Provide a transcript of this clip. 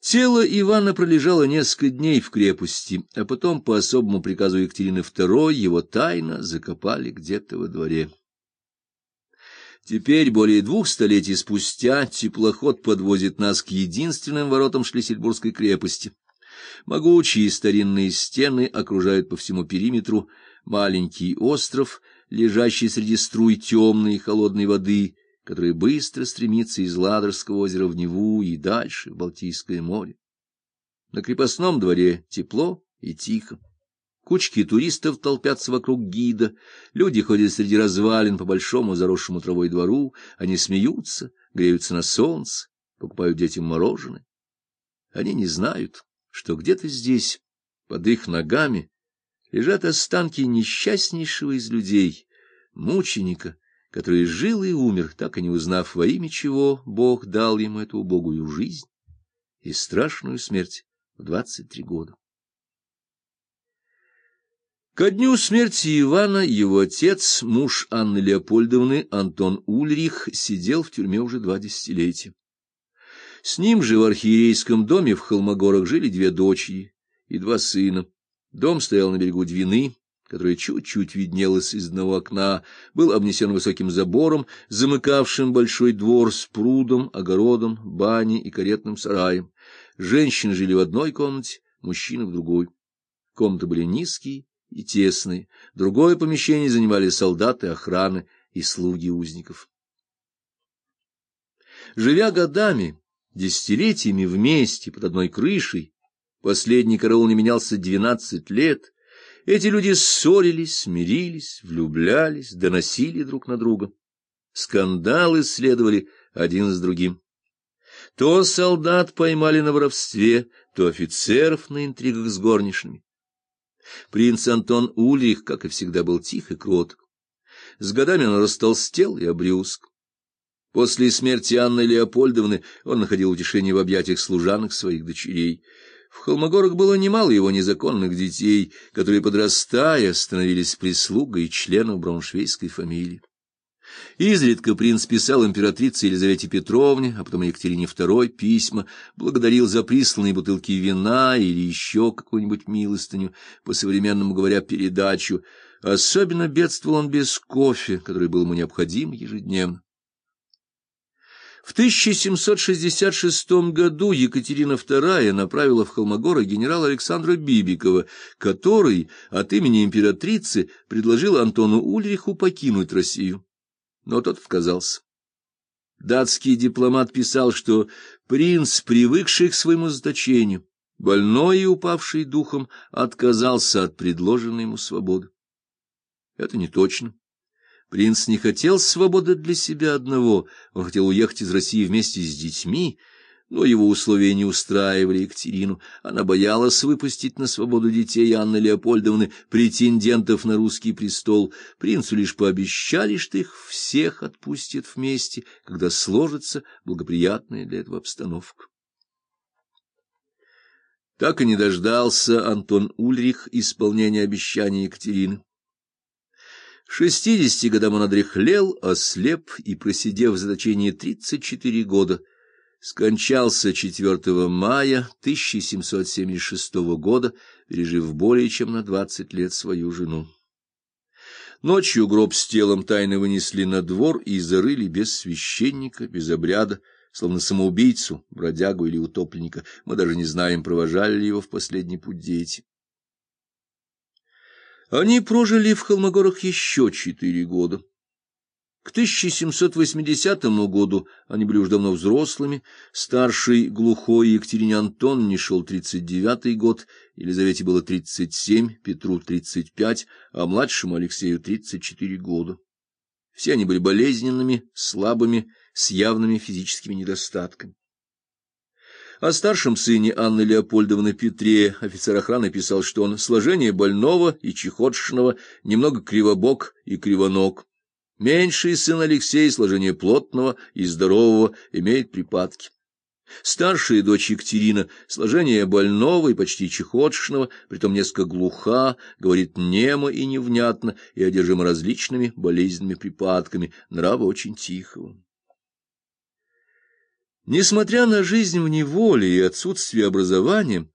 Тело Ивана пролежало несколько дней в крепости, а потом по особому приказу Екатерины II его тайно закопали где-то во дворе. Теперь, более двух столетий спустя, теплоход подвозит нас к единственным воротам Шлиссельбургской крепости. Могучие старинные стены окружают по всему периметру маленький остров, лежащий среди струй темной и холодной воды, которая быстро стремится из Ладожского озера в Неву и дальше в Балтийское море. На крепостном дворе тепло и тихо. Кучки туристов толпятся вокруг гида, люди ходят среди развалин по большому заросшему травой двору, они смеются, греются на солнце, покупают детям мороженое. Они не знают, что где-то здесь, под их ногами, лежат останки несчастнейшего из людей, мученика, который жил и умер, так и не узнав во имя чего Бог дал ему эту убогую жизнь и страшную смерть в двадцать три года. Ко дню смерти Ивана его отец, муж Анны Леопольдовны, Антон Ульрих, сидел в тюрьме уже два десятилетия. С ним же в архиерейском доме в Холмогорах жили две дочери и два сына. Дом стоял на берегу Двины, которая чуть-чуть виднелась из одного окна, был обнесен высоким забором, замыкавшим большой двор с прудом, огородом, баней и каретным сараем. Женщины жили в одной комнате, мужчины в другой. Комнаты были низкие и тесные. Другое помещение занимали солдаты, охраны и слуги узников. Живя годами, десятилетиями вместе под одной крышей, последний караул не менялся двенадцать лет, эти люди ссорились, смирились, влюблялись, доносили друг на друга. Скандалы следовали один с другим. То солдат поймали на воровстве, то офицеров на интригах с горничными. Принц Антон Ульрих, как и всегда, был тих и кроток. С годами он растолстел и обрюзг. После смерти Анны Леопольдовны он находил утешение в объятиях служанок своих дочерей. В Холмогорах было немало его незаконных детей, которые, подрастая, становились прислугой и членом брауншвейской фамилии. Изредка принц писал императрице Елизавете Петровне, а потом Екатерине II письма, благодарил за присланные бутылки вина или еще какую-нибудь милостыню, по-современному говоря, передачу. Особенно бедствовал он без кофе, который был ему необходим ежедневно. В 1766 году Екатерина II направила в Холмогоры генерала Александра Бибикова, который от имени императрицы предложил Антону Ульриху покинуть Россию. Но тот отказался. Датский дипломат писал, что принц, привыкший к своему заточению, больной и упавший духом, отказался от предложенной ему свободы. Это не точно. Принц не хотел свободы для себя одного, он хотел уехать из России вместе с детьми, но его условия не устраивали Екатерину. Она боялась выпустить на свободу детей Анны Леопольдовны, претендентов на русский престол. Принцу лишь пообещали, что их всех отпустят вместе, когда сложится благоприятная для этого обстановка. Так и не дождался Антон Ульрих исполнения обещания Екатерины. Шестидесяти годам он одряхлел, ослеп и, просидев в заточении тридцать четыре года, скончался 4 мая 1776 года, пережив более чем на двадцать лет свою жену. Ночью гроб с телом тайно вынесли на двор и зарыли без священника, без обряда, словно самоубийцу, бродягу или утопленника. Мы даже не знаем, провожали ли его в последний путь дети. Они прожили в Холмогорах еще четыре года. К 1780 году они были уж давно взрослыми, старший глухой Екатерине Антон не шел 39-й год, Елизавете было 37, Петру 35, а младшему Алексею 34 года. Все они были болезненными, слабыми, с явными физическими недостатками. О старшем сыне Анны Леопольдовны Петре офицер охраны писал, что он сложение больного и чехотшного, немного кривобок и кривоног. Меньший сын Алексей сложение плотного и здорового имеет припадки. Старшая дочь Екатерина сложение больного и почти чехотшного, притом несколько глуха, говорит немо и невнятно и одержима различными болезненными припадками, нрава очень тихого. Несмотря на жизнь в неволе и отсутствие образования,